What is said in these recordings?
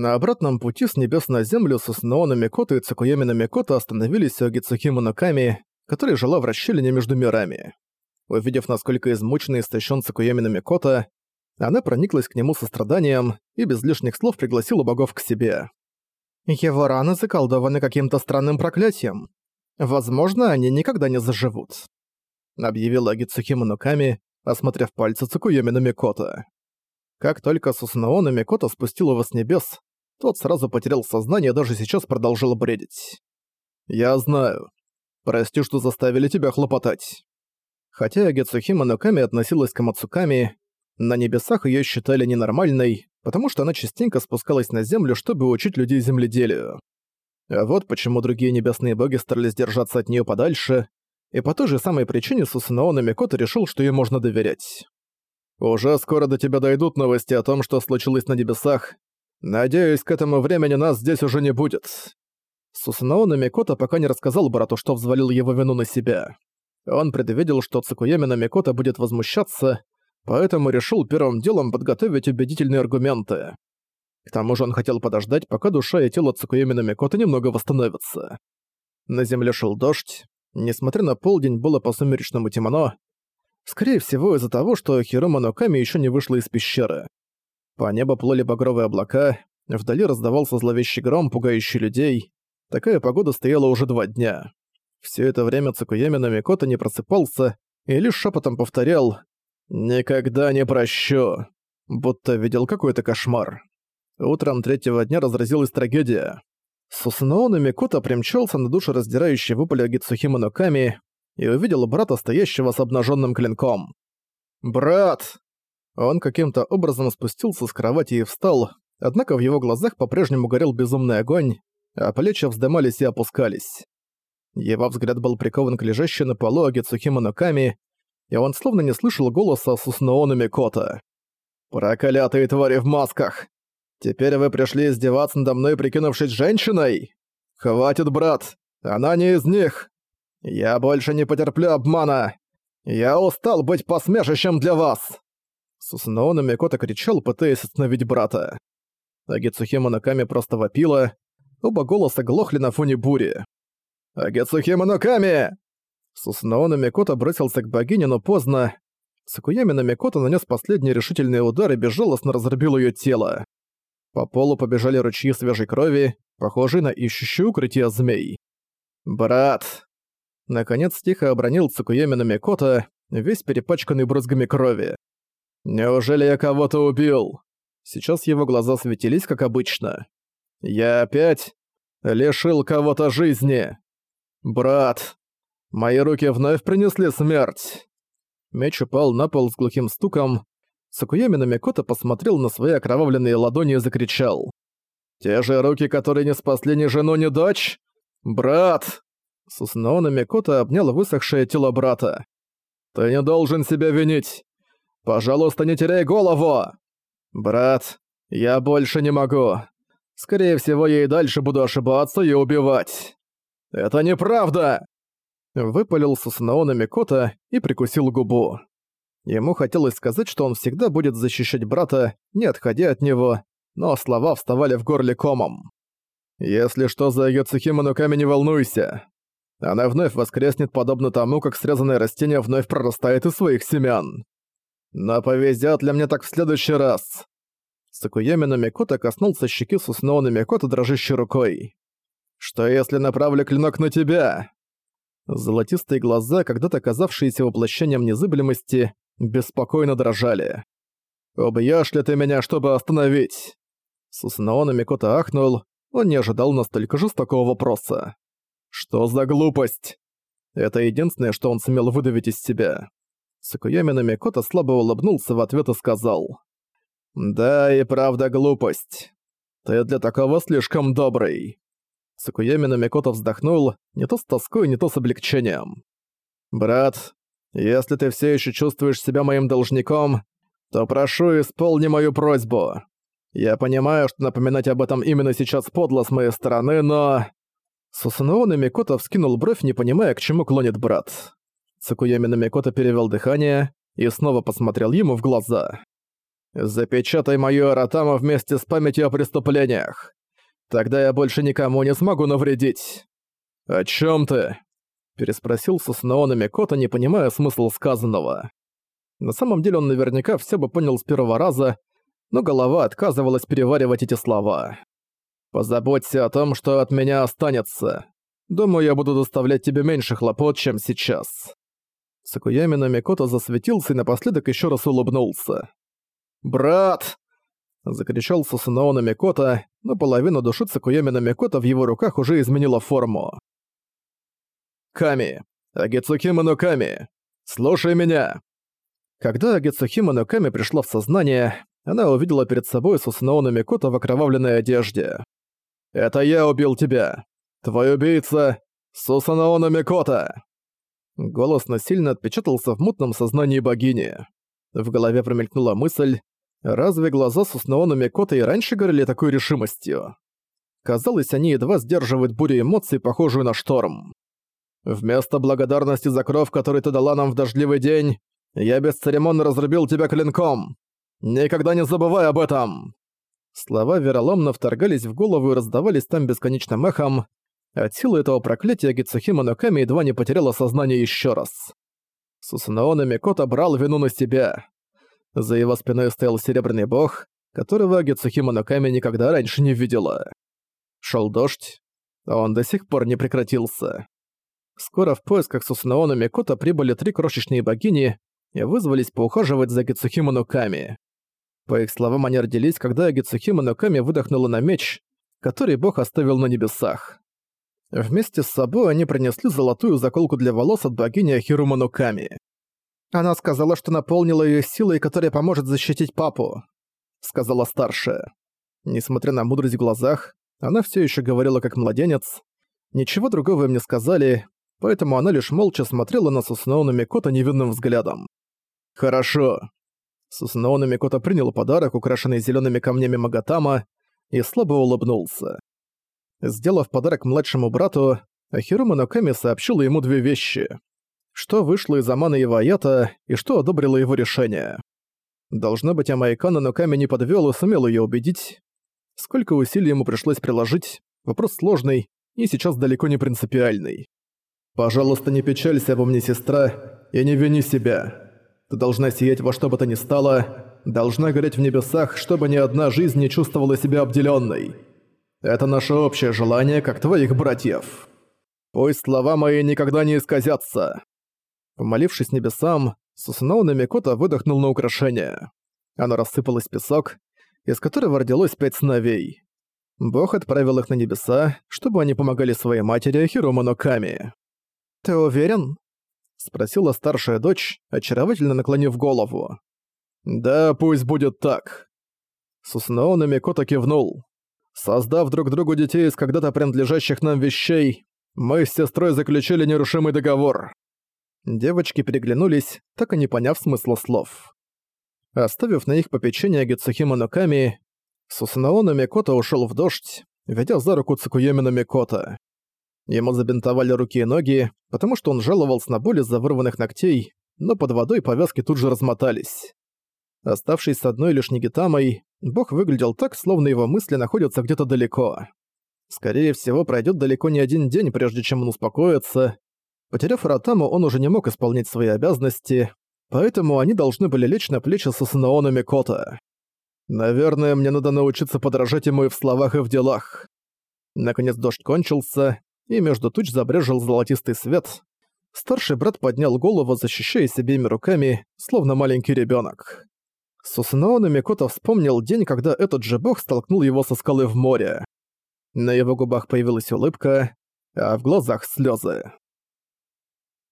На обратном пути с небес на землю Сусунаона Микото и Цукуеми Микото остановились у Гицухиму Ноками, который жила в расщелине между мирами. Увидев, насколько измучен и истощен Цукуеми Микото, она прониклась к нему состраданием и без лишних слов пригласила богов к себе. Его раны заколдованы каким-то странным проклятием. Возможно, они никогда не заживут. Объявила Гицухима Нуками, осмотрев пальцы Цукуеми Микото. Как только Сусунаона Микото спустил его с небес, тот сразу потерял сознание и даже сейчас продолжил бредить. «Я знаю. Прости, что заставили тебя хлопотать». Хотя Гецухима Ноками относилась к Мацуками, на небесах её считали ненормальной, потому что она частенько спускалась на землю, чтобы учить людей земледелию. А вот почему другие небесные боги старались держаться от неё подальше, и по той же самой причине Сусунаона Микото решил, что ей можно доверять. Уже скоро до тебя дойдут новости о том, что случилось на небесах. Надеюсь, к этому времени нас здесь уже не будет. Сусанаона Микото пока не рассказал брату, что взвалил его вину на себя. Он предвидел, что Цукуямина Микото будет возмущаться, поэтому решил первым делом подготовить убедительные аргументы. К тому же он хотел подождать, пока душа и тело Цукуямина Микото немного восстановятся. На земле шел дождь. Несмотря на полдень, было по-сумеречному темно, Скорее всего, из-за того, что Хирома Ноками ещё не вышла из пещеры. По небу плыли багровые облака, вдали раздавался зловещий гром, пугающий людей. Такая погода стояла уже два дня. Все это время Цукуями Намикото не просыпался и лишь шепотом повторял «Никогда не прощу», будто видел какой-то кошмар. Утром третьего дня разразилась трагедия. Сусунао Намикото примчался на душераздирающий вопль Агицухима Ноками, и увидел брата, стоящего с обнаженным клинком. «Брат!» Он каким-то образом спустился с кровати и встал, однако в его глазах по-прежнему горел безумный огонь, а плечи вздымались и опускались. Его взгляд был прикован к лежащей на полу Агицухима Ноками, и он словно не слышал голоса Сусноона Микота. «Проклятые твари в масках! Теперь вы пришли издеваться надо мной, прикинувшись женщиной? Хватит, брат! Она не из них! «Я больше не потерплю обмана! Я устал быть посмешищем для вас!» Сусунаона Микото кричал, пытаясь остановить брата. Агицухима Наками просто вопила, оба голоса глохли на фоне бури. «Агицухима Наками!» Сусунаона Микото бросился к богине, но поздно. Цукуями Намикото нанес последний решительный удар и безжалостно разрубил ее тело. По полу побежали ручьи свежей крови, похожие на ищущие укрытие змей. «Брат!» Наконец тихо обронил Цукуеми на Микото, весь перепачканный брызгами крови. «Неужели я кого-то убил?» Сейчас его глаза светились, как обычно. «Я опять лишил кого-то жизни!» «Брат, мои руки вновь принесли смерть!» Меч упал на пол с глухим стуком. Сакуями на Микото посмотрел на свои окровавленные ладони и закричал. «Те же руки, которые не спасли ни жену, ни дочь? Брат!» Сусунаона Микото обнял высохшее тело брата. «Ты не должен себя винить! Пожалуйста, не теряй голову!» «Брат, я больше не могу. Скорее всего, я и дальше буду ошибаться и убивать. Это неправда!» Выпалил Сусунаона Микото и прикусил губу. Ему хотелось сказать, что он всегда будет защищать брата, не отходя от него, но слова вставали в горле комом. «Если что, за Йоцухима Нуками не волнуйся. Она вновь воскреснет подобно тому, как срезанное растение вновь прорастает из своих семян. Но повезет ли мне так в следующий раз? Сакуями Намикото коснулся щеки Сусуноу Намикото дрожащей рукой. «Что если направлю клинок на тебя?» Золотистые глаза, когда-то казавшиеся воплощением незыблемости, беспокойно дрожали. «Убьёшь ли ты меня, чтобы остановить?» Сусунао Намикото ахнул, он не ожидал настолько жестокого вопроса. Что за глупость? Это единственное, что он сумел выдавить из себя. Сакуями Намикото слабо улыбнулся в ответ и сказал. «Да и правда глупость. Ты для такого слишком добрый». Сакуями Намикото вздохнул, не то с тоской, не то с облегчением. «Брат, если ты все еще чувствуешь себя моим должником, то прошу, исполни мою просьбу. Я понимаю, что напоминать об этом именно сейчас подло с моей стороны, но...» Сусунао Микото вскинул бровь, не понимая, к чему клонит брат. Цукуями Микото перевел дыхание и снова посмотрел ему в глаза. Запечатай мою Аратама вместе с памятью о преступлениях. Тогда я больше никому не смогу навредить». «О чем ты?» переспросил Сусанаона Микото, не понимая смысл сказанного. На самом деле он наверняка все бы понял с первого раза, но голова отказывалась переваривать эти слова. «Позаботься о том, что от меня останется. Думаю, я буду доставлять тебе меньше хлопот, чем сейчас». Сакуямина Микото засветился и напоследок еще раз улыбнулся. «Брат!» — закричал Сусанаона Микото, но половина души Цукуямина Микото в его руках уже изменила форму. Ками! Агицухима но Ками! Слушай меня!» Когда Агицухима но Ками пришла в сознание, она увидела перед собой Сусаноона Микото в окровавленной одежде. «Это я убил тебя! Твой убийца — Сусаноона Микото!» Голос насильно отпечатался в мутном сознании богини. В голове промелькнула мысль, разве глаза Сусаноона Микото и раньше горели такой решимостью? Казалось, они едва сдерживают бурю эмоций, похожую на шторм. Вместо благодарности за кровь, которую ты дала нам в дождливый день, я бесцеремонно разрубил тебя клинком. Никогда не забывай об этом!» Слова вероломно вторгались в голову и раздавались там бесконечным эхом. От силы этого проклятия Гицухима Ноками едва не потеряла сознание еще раз. Сусанаона Микото брал вину на себя. За его спиной стоял серебряный бог, которого Гицухима Ноками никогда раньше не видела. Шел дождь, а он до сих пор не прекратился. Скоро в поисках Сусунаона Микото прибыли три крошечные богини и вызвались поухаживать за Гицухима Нуками. По их словам, они родились, когда Гицухима Нуками выдохнула на меч, который бог оставил на небесах. Вместе с собой они принесли золотую заколку для волос от богини Нуками. «Она сказала, что наполнила ее силой, которая поможет защитить папу», — сказала старшая. Несмотря на мудрость в глазах, она все еще говорила как младенец. Ничего другого им не сказали, поэтому она лишь молча смотрела на Сусуноуна Микото невинным взглядом. «Хорошо». Сусуноуна Микото принял подарок, украшенный зелеными камнями Магатама, и слабо улыбнулся. Сделав подарок младшему брату, Ахирума Ноками сообщила ему две вещи. Что вышло из Амана Иваята и что одобрило его решение. Должно быть, Амайкана Ноками не подвёл и сумел её убедить. Сколько усилий ему пришлось приложить, вопрос сложный и сейчас далеко не принципиальный. «Пожалуйста, не печалься обо мне, сестра, и не вини себя. Ты должна сиять во что бы то ни стало, должна гореть в небесах, чтобы ни одна жизнь не чувствовала себя обделенной. Это наше общее желание, как твоих братьев. Пусть слова мои никогда не исказятся». Помолившись небесам, Сусуноуна Микото выдохнул на украшение. Оно рассыпалось в песок, из которого родилось пять сыновей. Бог отправил их на небеса, чтобы они помогали своей матери Хирома Ноками. «Ты уверен?» — спросила старшая дочь, очаровательно наклонив голову. «Да, пусть будет так». Сусунаона Микото кивнул. «Создав друг другу детей из когда-то принадлежащих нам вещей, мы с сестрой заключили нерушимый договор». Девочки переглянулись, так и не поняв смысла слов. Оставив на их попечение Гицухима Ноками, Сусунаона Микото ушел в дождь, ведя за руку Цукуемина Микото. Ему забинтовали руки и ноги, потому что он жаловался на боль из-за вырванных ногтей, но под водой повязки тут же размотались. Оставшись с одной лишь Нигитамой, бог выглядел так, словно его мысли находятся где-то далеко. Скорее всего, пройдет далеко не один день, прежде чем он успокоится. Потеряв Ротаму, он уже не мог исполнять свои обязанности, поэтому они должны были лечь на плечи Сусанаона Микота. Наверное, мне надо научиться подражать ему и в словах, и в делах. Наконец дождь кончился, и между туч забрежил золотистый свет. Старший брат поднял голову, защищаясь обеими руками, словно маленький ребенок. Сусанаона Микото вспомнил день, когда этот же бог столкнул его со скалы в море. На его губах появилась улыбка, а в глазах слезы.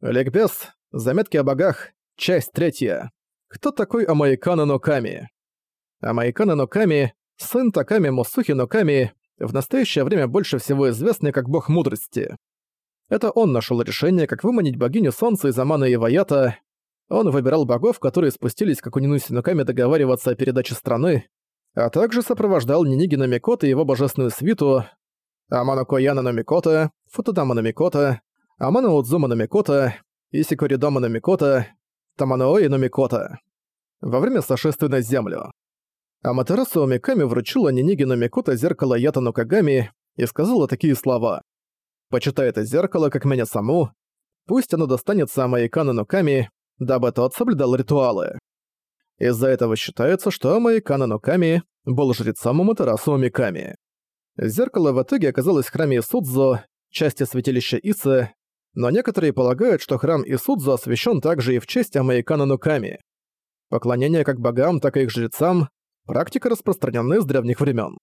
Ликбез, заметки о богах, часть третья. Кто такой Амаикана Ноками? Амаикана Ноками – сын Таками Мусухи Ноками, в настоящее время больше всего известный как бог мудрости. Это он нашел решение, как выманить богиню солнца из Амана и Ваята. Он выбирал богов, которые спустились как у Нинусинуками договариваться о передаче страны, а также сопровождал Нинигина Микото и его божественную свиту Аману Кояна Номикото, Футудама Номикото, Аману Удзума Номикото, Исикоридома Номикото, Таманои Номикото во время сошествия на Землю. Аматерасу Миками вручила Нинигину Микото зеркало Ятану Кагами и сказала такие слова. «Почитай это зеркало, как меня саму. Пусть оно достанется Амаикану Нуками, дабы тот соблюдал ритуалы». Из-за этого считается, что Амаикана Нуками был жрецом Аматерасу Миками. Зеркало в итоге оказалось в храме Исудзо, части святилища Исы, но некоторые полагают, что храм Исудзо освящен также и в честь Амаикана Нуками. Поклонение как богам, так и их жрецам – практика, распространенная с древних времен.